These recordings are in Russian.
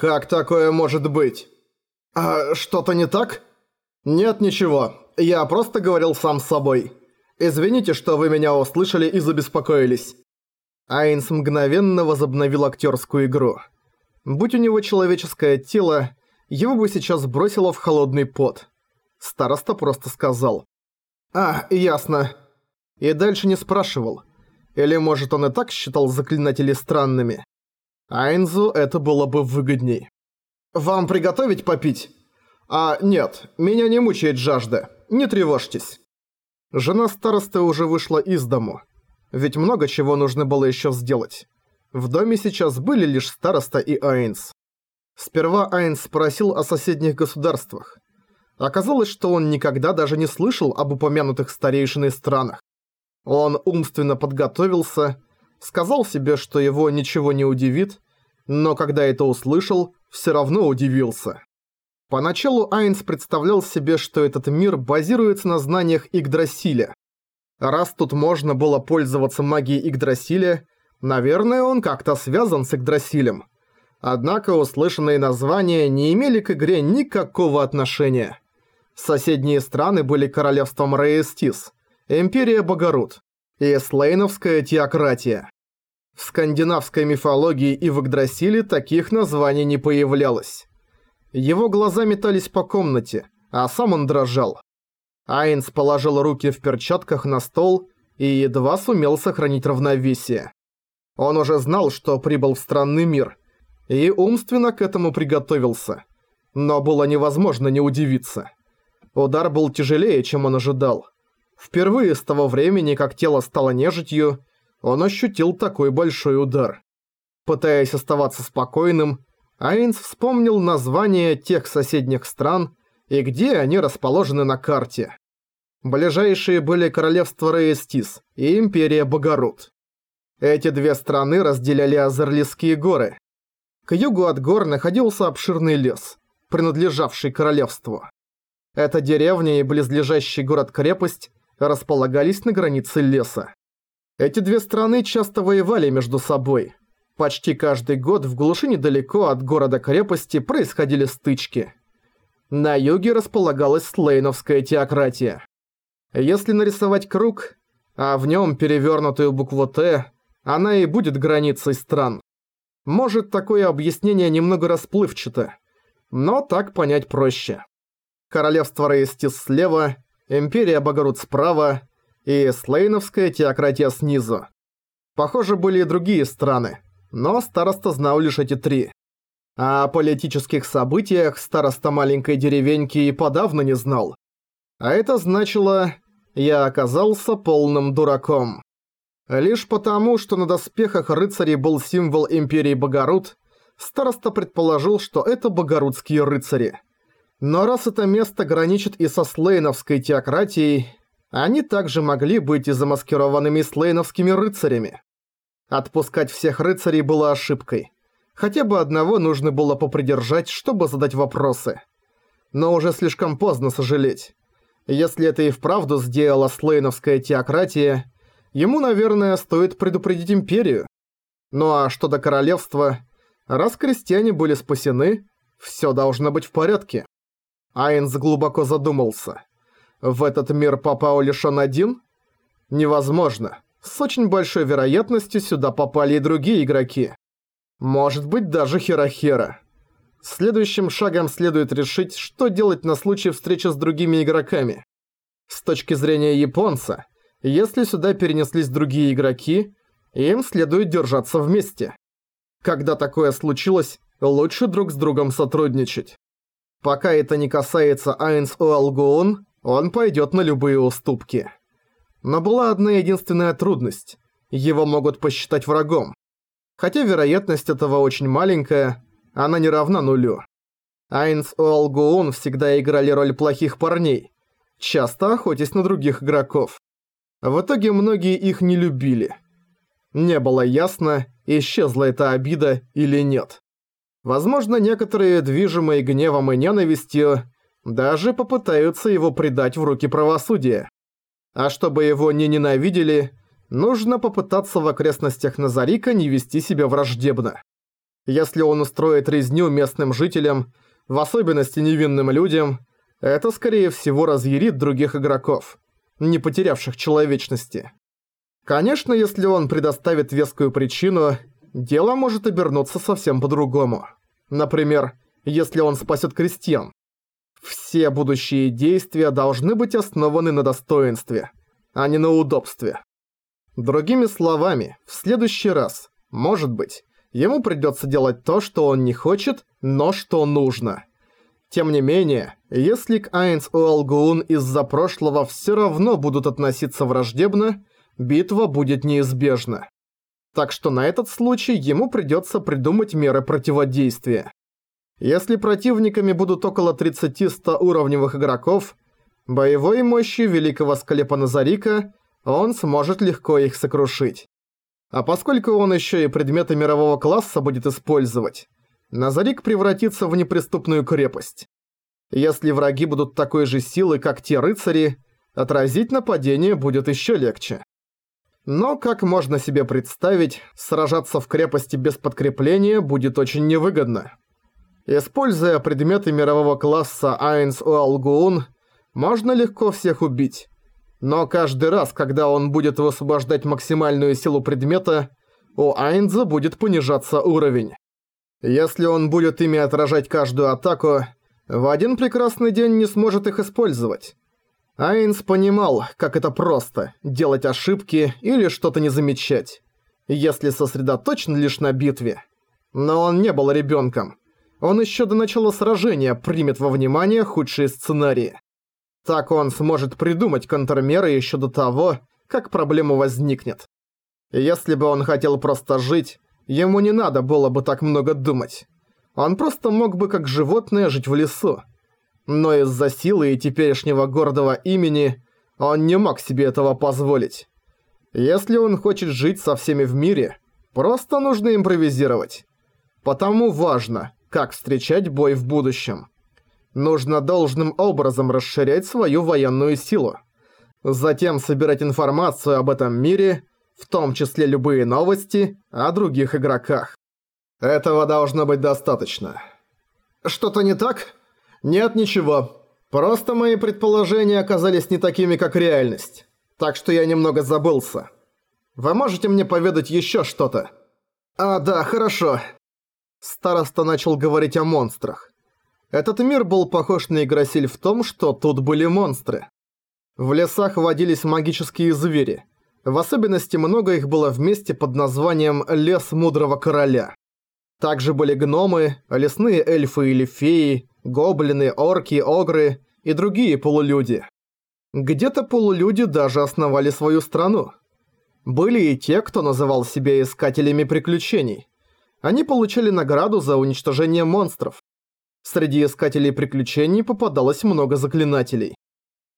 «Как такое может быть?» «А что-то не так?» «Нет, ничего. Я просто говорил сам с собой. Извините, что вы меня услышали и забеспокоились». Айнс мгновенно возобновил актерскую игру. Будь у него человеческое тело, его бы сейчас бросило в холодный пот. Староста просто сказал. «А, ясно». И дальше не спрашивал. Или может он и так считал заклинателей странными. Айнзу это было бы выгодней. «Вам приготовить попить?» «А, нет, меня не мучает жажда. Не тревожьтесь». Жена старосты уже вышла из дому. Ведь много чего нужно было еще сделать. В доме сейчас были лишь староста и Айнс. Сперва Айнс спросил о соседних государствах. Оказалось, что он никогда даже не слышал об упомянутых старейшиной странах. Он умственно подготовился, сказал себе, что его ничего не удивит, но когда это услышал, все равно удивился. Поначалу Айнс представлял себе, что этот мир базируется на знаниях Игдрасиля. Раз тут можно было пользоваться магией Игдрасиля, наверное, он как-то связан с Игдрасилем. Однако услышанные названия не имели к игре никакого отношения. Соседние страны были королевством Рейстис, Империя Богород и Слейновская теократия. В скандинавской мифологии и в Игдрасиле таких названий не появлялось. Его глаза метались по комнате, а сам он дрожал. Айнс положил руки в перчатках на стол и едва сумел сохранить равновесие. Он уже знал, что прибыл в странный мир, и умственно к этому приготовился. Но было невозможно не удивиться. Удар был тяжелее, чем он ожидал. Впервые с того времени, как тело стало нежитью, он ощутил такой большой удар. Пытаясь оставаться спокойным, Айнс вспомнил названия тех соседних стран и где они расположены на карте. Ближайшие были королевство Рейстис и империя Богород. Эти две страны разделяли Азерлийские горы. К югу от гор находился обширный лес, принадлежавший королевству. Эта деревня и близлежащий город-крепость располагались на границе леса. Эти две страны часто воевали между собой – Почти каждый год в глуши недалеко от города-крепости происходили стычки. На юге располагалась Слейновская теократия. Если нарисовать круг, а в нем перевернутую букву «Т», она и будет границей стран. Может, такое объяснение немного расплывчато, но так понять проще. Королевство Рейстис слева, Империя Богород справа и Слейновская теократия снизу. Похоже, были и другие страны – но староста знал лишь эти три. О политических событиях староста маленькой деревеньки и подавно не знал. А это значило, я оказался полным дураком. Лишь потому, что на доспехах рыцарей был символ Империи Богород, староста предположил, что это богородские рыцари. Но раз это место граничит и со слейновской теократией, они также могли быть и замаскированными слейновскими рыцарями. Отпускать всех рыцарей было ошибкой. Хотя бы одного нужно было попридержать, чтобы задать вопросы. Но уже слишком поздно сожалеть. Если это и вправду сделала слейновская теократия, ему, наверное, стоит предупредить империю. Ну а что до королевства, раз крестьяне были спасены, все должно быть в порядке. Айнс глубоко задумался. В этот мир попал лишь он один? Невозможно. С очень большой вероятностью сюда попали и другие игроки. Может быть даже Херохера. Следующим шагом следует решить, что делать на случай встречи с другими игроками. С точки зрения японца, если сюда перенеслись другие игроки, им следует держаться вместе. Когда такое случилось, лучше друг с другом сотрудничать. Пока это не касается Айнс Уэлгуун, он пойдет на любые уступки. Но была одна единственная трудность. Его могут посчитать врагом. Хотя вероятность этого очень маленькая, она не равна нулю. Айнс и Алгуун всегда играли роль плохих парней, часто охотясь на других игроков. В итоге многие их не любили. Не было ясно, исчезла эта обида или нет. Возможно, некоторые, движимые гневом и ненавистью, даже попытаются его предать в руки правосудия. А чтобы его не ненавидели, нужно попытаться в окрестностях Назарика не вести себя враждебно. Если он устроит резню местным жителям, в особенности невинным людям, это скорее всего разъярит других игроков, не потерявших человечности. Конечно, если он предоставит вескую причину, дело может обернуться совсем по-другому. Например, если он спасет крестьян. Все будущие действия должны быть основаны на достоинстве, а не на удобстве. Другими словами, в следующий раз, может быть, ему придется делать то, что он не хочет, но что нужно. Тем не менее, если к Айнс Уэлгуун из-за прошлого все равно будут относиться враждебно, битва будет неизбежна. Так что на этот случай ему придется придумать меры противодействия. Если противниками будут около 30-100 уровневых игроков, боевой мощи великого склепа Назарика он сможет легко их сокрушить. А поскольку он еще и предметы мирового класса будет использовать, Назарик превратится в неприступную крепость. Если враги будут такой же силы, как те рыцари, отразить нападение будет еще легче. Но, как можно себе представить, сражаться в крепости без подкрепления будет очень невыгодно. Используя предметы мирового класса Айнс Уалгуун, можно легко всех убить. Но каждый раз, когда он будет высвобождать максимальную силу предмета, у Айнза будет понижаться уровень. Если он будет ими отражать каждую атаку, в один прекрасный день не сможет их использовать. Айнс понимал, как это просто – делать ошибки или что-то не замечать, если сосредоточен лишь на битве. Но он не был ребенком. Он еще до начала сражения примет во внимание худшие сценарии. Так он сможет придумать контрмеры еще до того, как проблема возникнет. Если бы он хотел просто жить, ему не надо было бы так много думать. Он просто мог бы как животное жить в лесу. Но из-за силы и теперешнего гордого имени он не мог себе этого позволить. Если он хочет жить со всеми в мире, просто нужно импровизировать. Потому важно, как встречать бой в будущем. Нужно должным образом расширять свою военную силу. Затем собирать информацию об этом мире, в том числе любые новости о других игроках. Этого должно быть достаточно. Что-то не так? Нет, ничего. Просто мои предположения оказались не такими, как реальность. Так что я немного забылся. Вы можете мне поведать еще что-то? А, да, хорошо. Староста начал говорить о монстрах. Этот мир был похож на Игросиль в том, что тут были монстры. В лесах водились магические звери. В особенности много их было вместе под названием «Лес Мудрого Короля». Также были гномы, лесные эльфы или феи, гоблины, орки, огры и другие полулюди. Где-то полулюди даже основали свою страну. Были и те, кто называл себя искателями приключений. Они получали награду за уничтожение монстров. Среди искателей приключений попадалось много заклинателей.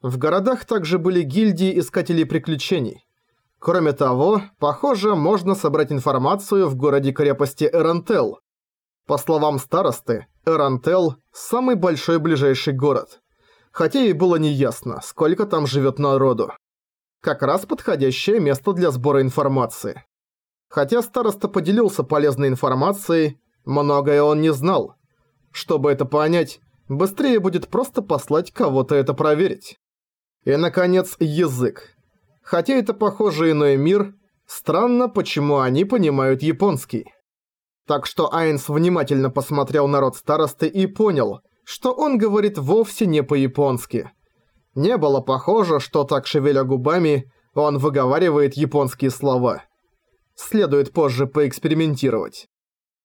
В городах также были гильдии искателей приключений. Кроме того, похоже, можно собрать информацию в городе-крепости Эрантел. По словам старосты, Эрантел – самый большой ближайший город. Хотя и было неясно, сколько там живет народу. Как раз подходящее место для сбора информации. Хотя староста поделился полезной информацией, многое он не знал – чтобы это понять, быстрее будет просто послать кого-то это проверить. И, наконец, язык. Хотя это похоже иной мир, странно, почему они понимают японский. Так что Айнс внимательно посмотрел на род старосты и понял, что он говорит вовсе не по-японски. Не было похоже, что так шевеля губами, он выговаривает японские слова. Следует позже поэкспериментировать.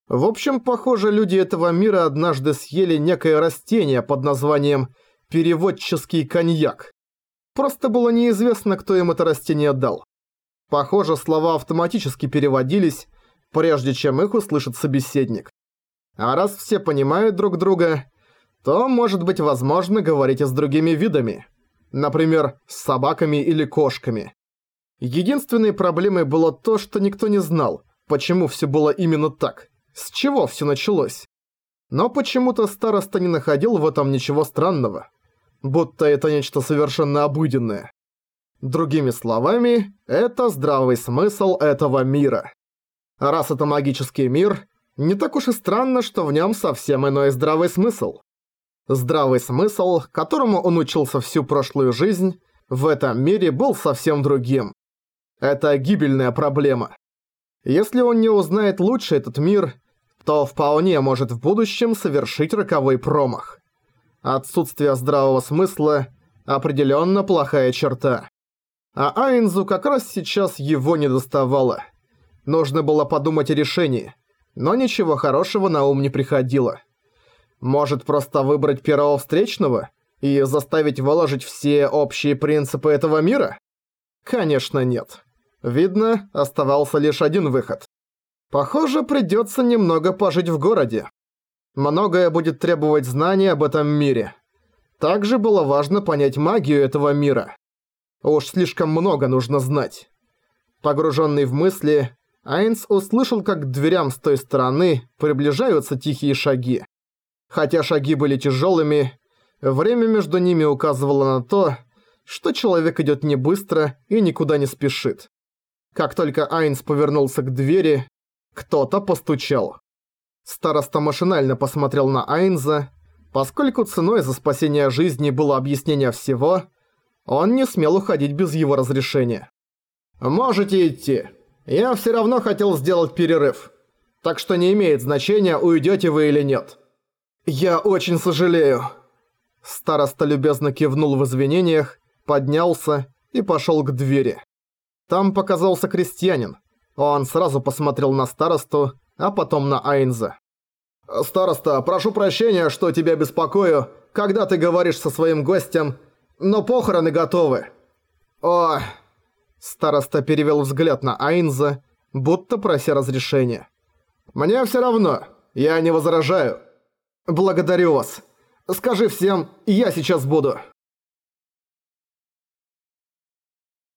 В общем, похоже, люди этого мира однажды съели некое растение под названием «переводческий коньяк». Просто было неизвестно, кто им это растение дал. Похоже, слова автоматически переводились, прежде чем их услышит собеседник. А раз все понимают друг друга, то может быть возможно говорить и с другими видами. Например, с собаками или кошками. Единственной проблемой было то, что никто не знал, почему все было именно так. С чего все началось? Но почему-то староста не находил в этом ничего странного. Будто это нечто совершенно обыденное. Другими словами, это здравый смысл этого мира. Раз это магический мир, Не так уж и странно, что в нем совсем иной здравый смысл. Здравый смысл, которому он учился всю прошлую жизнь, в этом мире был совсем другим. Это гибельная проблема. Если он не узнает лучше этот мир, то вполне может в будущем совершить роковой промах. Отсутствие здравого смысла – определенно плохая черта. А Айнзу как раз сейчас его не доставало. Нужно было подумать о решении, но ничего хорошего на ум не приходило. Может просто выбрать первого встречного и заставить выложить все общие принципы этого мира? Конечно нет. Видно, оставался лишь один выход. Похоже, придется немного пожить в городе. Многое будет требовать знаний об этом мире. Также было важно понять магию этого мира. Уж слишком много нужно знать. Погруженный в мысли, Айнс услышал, как к дверям с той стороны приближаются тихие шаги. Хотя шаги были тяжелыми, время между ними указывало на то, что человек идет не быстро и никуда не спешит. Как только Айнс повернулся к двери, кто-то постучал. Староста машинально посмотрел на Айнза. Поскольку ценой за спасение жизни было объяснение всего, он не смел уходить без его разрешения. «Можете идти. Я все равно хотел сделать перерыв. Так что не имеет значения, уйдете вы или нет». «Я очень сожалею». Староста любезно кивнул в извинениях, поднялся и пошел к двери. Там показался крестьянин. Он сразу посмотрел на старосту, а потом на Айнза. «Староста, прошу прощения, что тебя беспокою, когда ты говоришь со своим гостем, но похороны готовы». «О...» Староста перевел взгляд на Айнза, будто прося разрешения. «Мне все равно, я не возражаю. Благодарю вас. Скажи всем, я сейчас буду».